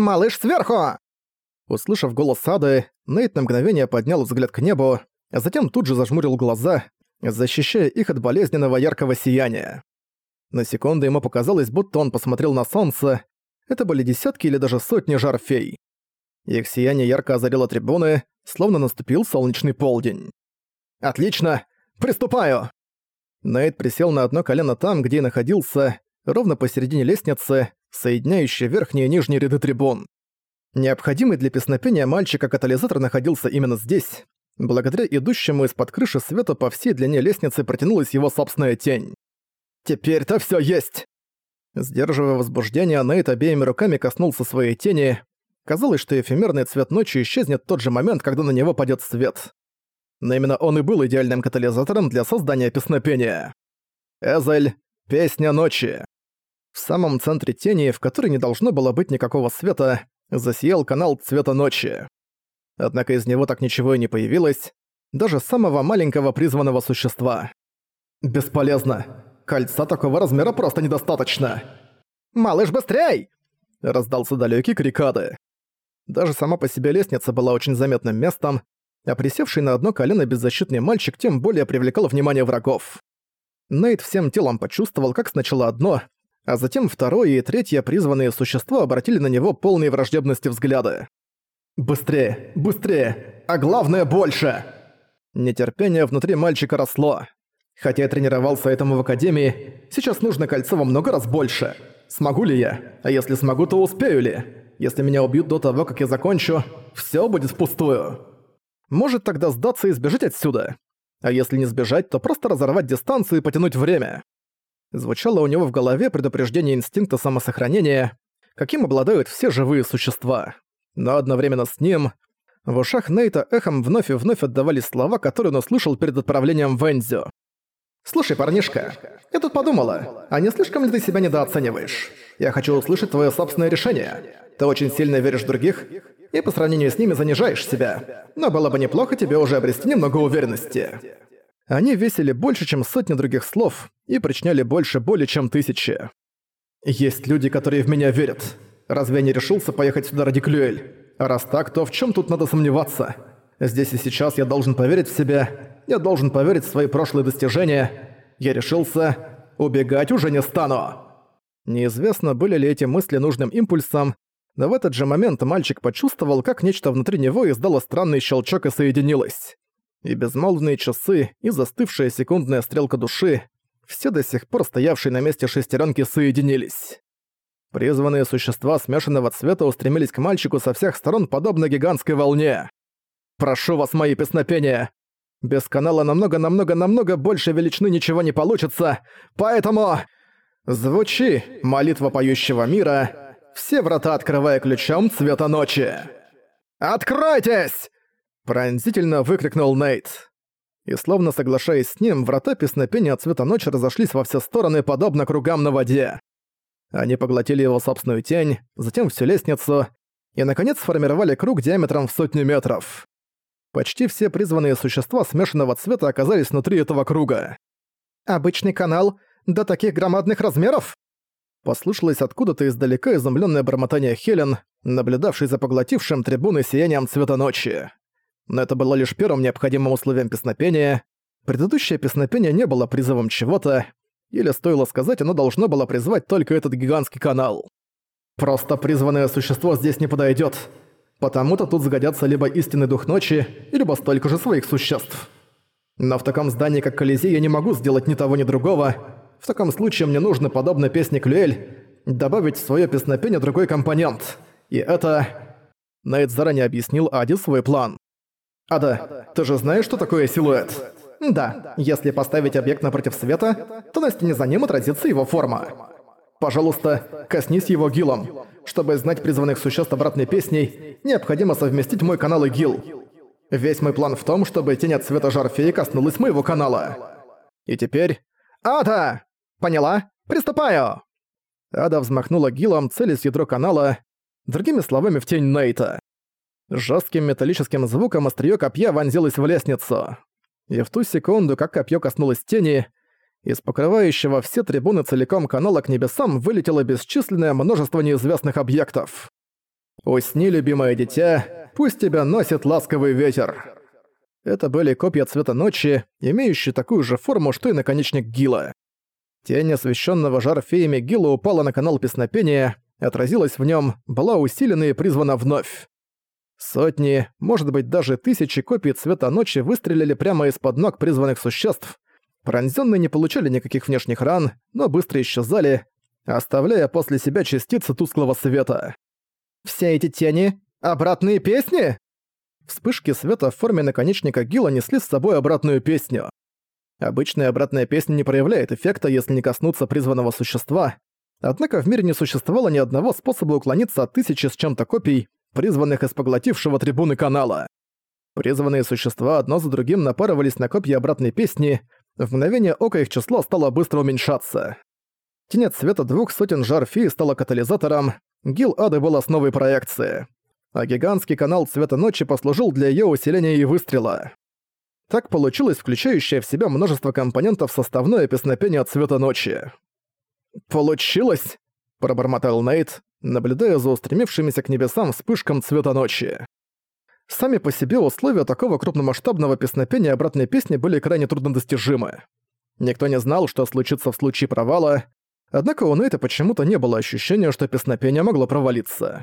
«Малыш сверху!» Услышав голос Ады, Нейт на мгновение поднял взгляд к небу, а затем тут же зажмурил глаза, защищая их от болезненного яркого сияния. На секунду ему показалось, будто он посмотрел на солнце. Это были десятки или даже сотни жар фей. Их сияние ярко озарило трибуны, словно наступил солнечный полдень. «Отлично! Приступаю!» Нейт присел на одно колено там, где и находился, ровно посередине лестницы, соединяющей верхние и нижние ряды трибун. Необходимый для песнопения мальчика катализатор находился именно здесь. Благодаря идущему из-под крыши света по всей длине лестницы протянулась его собственная тень. «Теперь-то всё есть!» Сдерживая возбуждение, Нейт обеими руками коснулся своей тени. Казалось, что эфемерный цвет ночи исчезнет в тот же момент, когда на него падёт свет. Но именно он и был идеальным катализатором для создания песнопения. Эзель — песня ночи. В самом центре тени, в которой не должно было быть никакого света, засиял канал цвета ночи. Однако из него так ничего и не появилось, даже самого маленького призванного существа. «Бесполезно. Кольца такого размера просто недостаточно!» «Малыш, быстрей!» — раздался далекий крик Ады. Даже сама по себе лестница была очень заметным местом, а присевший на одно колено беззащитный мальчик тем более привлекал внимание врагов. Нейт всем телом почувствовал, как сначала одно, а затем второе и третье призванные существа обратили на него полные враждебности взгляды. «Быстрее! Быстрее! А главное, больше!» Нетерпение внутри мальчика росло. Хотя я тренировался этому в академии, сейчас нужно кольцо во много раз больше. Смогу ли я? А если смогу, то успею ли? Если меня убьют до того, как я закончу, все будет впустую. Может тогда сдаться и сбежать отсюда. А если не сбежать, то просто разорвать дистанцию и потянуть время. Звучало у него в голове предупреждение инстинкта самосохранения, каким обладают все живые существа. Но одновременно с ним в ушах Нейта эхом вновь и вновь отдавались слова, которые он услышал перед отправлением в Энзю. «Слушай, парнишка, я тут подумала, а не слишком ли ты себя недооцениваешь? Я хочу услышать твое собственное решение. Ты очень сильно веришь в других, и по сравнению с ними занижаешь себя. Но было бы неплохо тебе уже обрести немного уверенности». Они весили больше, чем сотни других слов, и причиняли больше боли, чем тысячи. «Есть люди, которые в меня верят. Разве я не решился поехать сюда ради Клюэль? Раз так, то в чем тут надо сомневаться? Здесь и сейчас я должен поверить в себя, я должен поверить в свои прошлые достижения. Я решился, убегать уже не стану». Неизвестно, были ли эти мысли нужным импульсом, но в этот же момент мальчик почувствовал, как нечто внутри него издало странный щелчок и соединилось и безмолвные часы, и застывшая секундная стрелка души, все до сих пор стоявшие на месте шестеренки соединились. Призванные существа смешанного цвета устремились к мальчику со всех сторон подобно гигантской волне. «Прошу вас, мои песнопения! Без канала намного-намного-намного больше величины ничего не получится, поэтому... Звучи, молитва поющего мира, все врата открывая ключом цвета ночи! Откройтесь!» Пронзительно выкрикнул Нейт. И словно соглашаясь с ним, врата песнопения цвета ночи разошлись во все стороны, подобно кругам на воде. Они поглотили его собственную тень, затем всю лестницу, и, наконец, сформировали круг диаметром в сотню метров. Почти все призванные существа смешанного цвета оказались внутри этого круга. «Обычный канал до таких громадных размеров?» Послышалось откуда-то издалека изумленное бормотание Хелен, наблюдавшей за поглотившим трибуны сиянием цвета ночи но это было лишь первым необходимым условием песнопения. Предыдущее песнопение не было призывом чего-то, или стоило сказать, оно должно было призвать только этот гигантский канал. Просто призванное существо здесь не подойдет, потому-то тут сгодятся либо истинный дух ночи, либо столько же своих существ. Но в таком здании, как Колизей, я не могу сделать ни того, ни другого. В таком случае мне нужно, подобно песне Клюэль, добавить в своё песнопение другой компонент. И это... Найт заранее объяснил Ади свой план. Ада, ты же знаешь, что такое силуэт? Да, если поставить объект напротив света, то на стене за ним отразится его форма. Пожалуйста, коснись его гилом. Чтобы знать призванных существ обратной песней, необходимо совместить мой канал и гил. Весь мой план в том, чтобы тень от цвета Жарфеи коснулась моего канала. И теперь... Ада! Поняла? Приступаю! Ада взмахнула гилом, целясь ядро канала, другими словами, в тень Нейта. Жестким металлическим звуком остриё копья вонзилось в лестницу. И в ту секунду, как копье коснулось тени, из покрывающего все трибуны целиком канала к небесам вылетело бесчисленное множество неизвестных объектов. «Усни, любимое дитя, пусть тебя носит ласковый ветер». Это были копья цвета ночи, имеющие такую же форму, что и наконечник Гила. Тень освещенного жар феями Гила упала на канал песнопения, отразилась в нем, была усилена и призвана вновь. Сотни, может быть даже тысячи копий цвета ночи выстрелили прямо из-под ног призванных существ. Пронзённые не получали никаких внешних ран, но быстро исчезали, оставляя после себя частицы тусклого света. «Все эти тени — обратные песни?» Вспышки света в форме наконечника Гила несли с собой обратную песню. Обычная обратная песня не проявляет эффекта, если не коснуться призванного существа, однако в мире не существовало ни одного способа уклониться от тысячи с чем-то копий, призванных из поглотившего трибуны канала. Призванные существа одно за другим напарывались на копья обратной песни, в мгновение ока их число стало быстро уменьшаться. Тень от света двух сотен жар фи стала катализатором, гил ады был основой проекции. А гигантский канал цвета ночи послужил для ее усиления и выстрела. Так получилось включающее в себя множество компонентов составное песнопение цвета ночи. «Получилось!» – пробормотал Нейт, наблюдая за устремившимися к небесам вспышкам цвета ночи. Сами по себе условия такого крупномасштабного песнопения обратной песни были крайне труднодостижимы. Никто не знал, что случится в случае провала, однако у Нейта почему-то не было ощущения, что песнопение могло провалиться.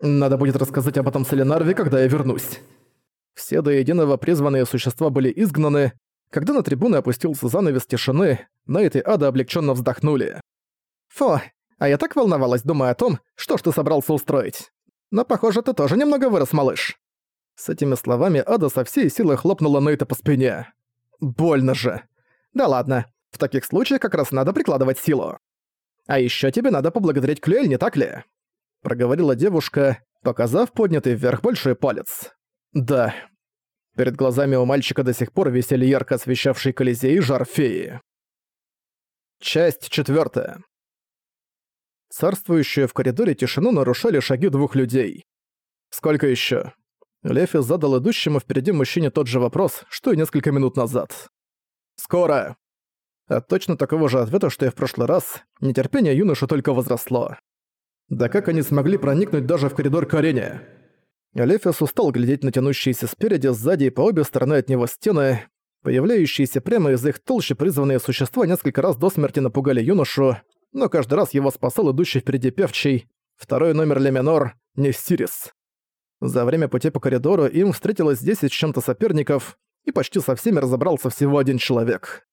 «Надо будет рассказать об этом Селенарве, когда я вернусь». Все до единого призванные существа были изгнаны. Когда на трибуны опустился занавес тишины, Нейт и Ада облегченно вздохнули. «Фу, а я так волновалась, думая о том, что ж ты собрался устроить. Но, похоже, ты тоже немного вырос, малыш». С этими словами Ада со всей силы хлопнула Нейта по спине. «Больно же». «Да ладно, в таких случаях как раз надо прикладывать силу. А еще тебе надо поблагодарить Клюэль, не так ли?» Проговорила девушка, показав поднятый вверх большой палец. «Да». Перед глазами у мальчика до сих пор висели ярко освещавшие Колизей жар феи. Часть четвертая. Царствующую в коридоре тишину нарушали шаги двух людей. «Сколько еще? Лефи задал идущему впереди мужчине тот же вопрос, что и несколько минут назад. «Скоро!» От точно такого же ответа, что и в прошлый раз, нетерпение юноши только возросло. Да как они смогли проникнуть даже в коридор к арене? Лефис устал глядеть на тянущиеся спереди, сзади и по обе стороны от него стены. Появляющиеся прямо из их толщи призванные существа несколько раз до смерти напугали юношу, но каждый раз его спасал идущий впереди певчий, второй номер Леминор, Нестирис. За время пути по коридору им встретилось 10 с чем-то соперников, и почти со всеми разобрался всего один человек.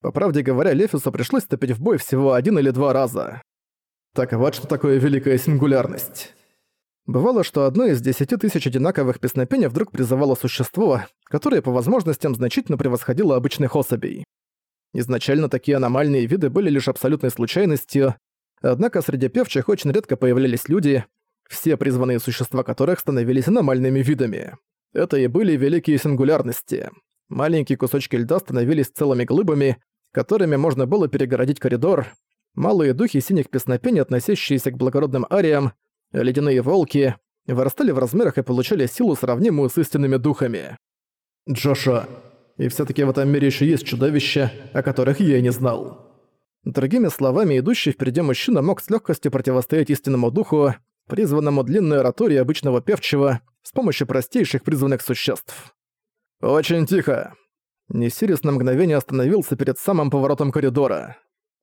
По правде говоря, Лефису пришлось вступить в бой всего один или два раза. Так вот что такое великая сингулярность. Бывало, что одно из десяти тысяч одинаковых песнопений вдруг призывало существо, которое по возможностям значительно превосходило обычных особей. Изначально такие аномальные виды были лишь абсолютной случайностью, однако среди певчих очень редко появлялись люди, все призванные существа которых становились аномальными видами. Это и были великие сингулярности. Маленькие кусочки льда становились целыми глыбами, которыми можно было перегородить коридор. Малые духи синих песнопений, относящиеся к благородным ариям, ледяные волки, вырастали в размерах и получали силу, сравнимую с истинными духами. Джоша, и все таки в этом мире еще есть чудовища, о которых я не знал. Другими словами, идущий впереди мужчина мог с легкостью противостоять истинному духу, призванному длинной оратории обычного певчего, с помощью простейших призванных существ. «Очень тихо!» Несирис на мгновение остановился перед самым поворотом коридора.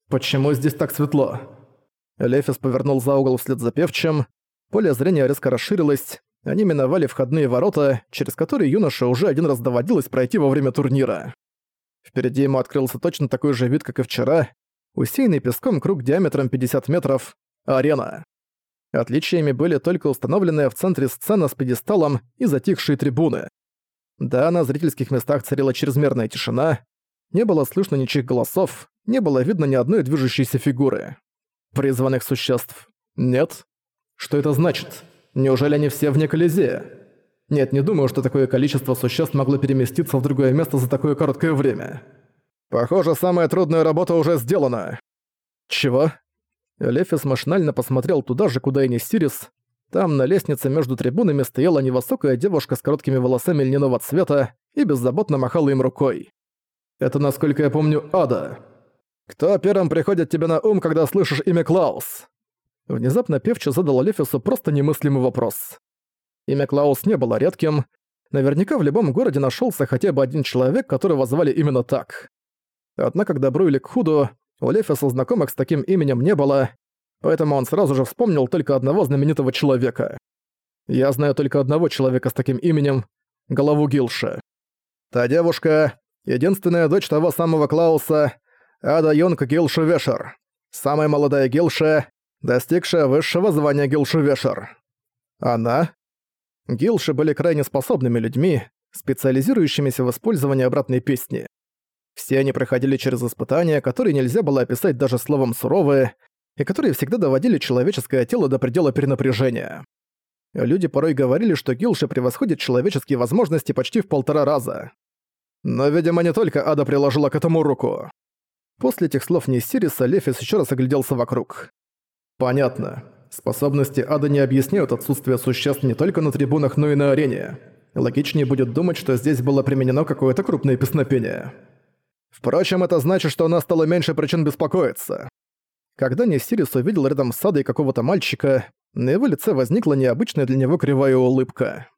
«Почему здесь так светло?» Лефис повернул за угол вслед за певчим. Поле зрения резко расширилось. Они миновали входные ворота, через которые юноше уже один раз доводилось пройти во время турнира. Впереди ему открылся точно такой же вид, как и вчера. Усеянный песком круг диаметром 50 метров. Арена. Отличиями были только установленная в центре сцена с пьедесталом и затихшие трибуны. Да, на зрительских местах царила чрезмерная тишина, не было слышно ничьих голосов, не было видно ни одной движущейся фигуры. Призванных существ. Нет. Что это значит? Неужели они все вне Колизея? Нет, не думаю, что такое количество существ могло переместиться в другое место за такое короткое время. Похоже, самая трудная работа уже сделана. Чего? Лефис машинально посмотрел туда же, куда и не Сирис. Там на лестнице между трибунами стояла невысокая девушка с короткими волосами льняного цвета и беззаботно махала им рукой. «Это, насколько я помню, Ада. Кто первым приходит тебе на ум, когда слышишь имя Клаус?» Внезапно Певча задал Лефису просто немыслимый вопрос. Имя Клаус не было редким. Наверняка в любом городе нашелся хотя бы один человек, которого звали именно так. Однако к добру или к худу у Лефиса знакомых с таким именем не было, поэтому он сразу же вспомнил только одного знаменитого человека. Я знаю только одного человека с таким именем — Голову Гилша. Та девушка — единственная дочь того самого Клауса, Ада Йонг Гилша Вешер. Самая молодая Гилша, достигшая высшего звания Гилша Вешер. Она? Гилши были крайне способными людьми, специализирующимися в использовании обратной песни. Все они проходили через испытания, которые нельзя было описать даже словом «суровые», и которые всегда доводили человеческое тело до предела перенапряжения. Люди порой говорили, что Гилши превосходит человеческие возможности почти в полтора раза. Но, видимо, не только Ада приложила к этому руку. После этих слов Несириса Лефис еще раз огляделся вокруг. Понятно. Способности Ада не объясняют отсутствие существ не только на трибунах, но и на арене. Логичнее будет думать, что здесь было применено какое-то крупное песнопение. Впрочем, это значит, что у нас стало меньше причин беспокоиться. Когда Несирис увидел рядом с Адой какого-то мальчика, на его лице возникла необычная для него кривая улыбка.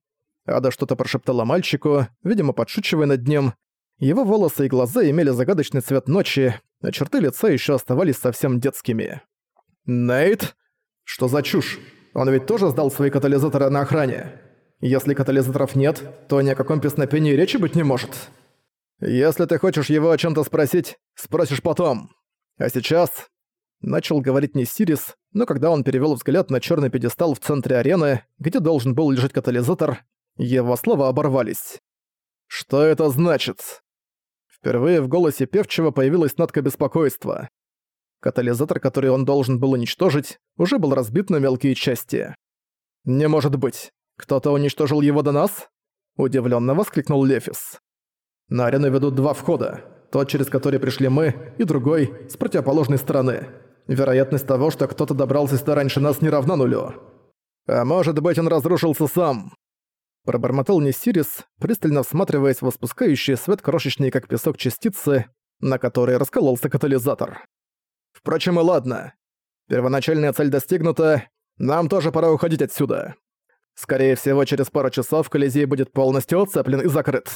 Ада что-то прошептала мальчику, видимо, подшучивая над ним. Его волосы и глаза имели загадочный цвет ночи, а черты лица еще оставались совсем детскими. «Нейт? Что за чушь? Он ведь тоже сдал свои катализаторы на охране. Если катализаторов нет, то ни о каком песнопении речи быть не может». «Если ты хочешь его о чем то спросить, спросишь потом. А сейчас...» Начал говорить не Сирис, но когда он перевел взгляд на черный пьедестал в центре арены, где должен был лежать катализатор, его слова оборвались. «Что это значит?» Впервые в голосе певчего появилась нотка беспокойства. Катализатор, который он должен был уничтожить, уже был разбит на мелкие части. «Не может быть! Кто-то уничтожил его до нас?» Удивленно воскликнул Лефис. На арену ведут два входа. Тот, через который пришли мы, и другой, с противоположной стороны. Вероятность того, что кто-то добрался сюда раньше нас, не равна нулю. А может быть, он разрушился сам. Пробормотал Несирис, пристально всматриваясь в испускающие свет крошечные как песок частицы, на которые раскололся катализатор. Впрочем, и ладно. Первоначальная цель достигнута, нам тоже пора уходить отсюда. Скорее всего, через пару часов Колизей будет полностью оцеплен и закрыт.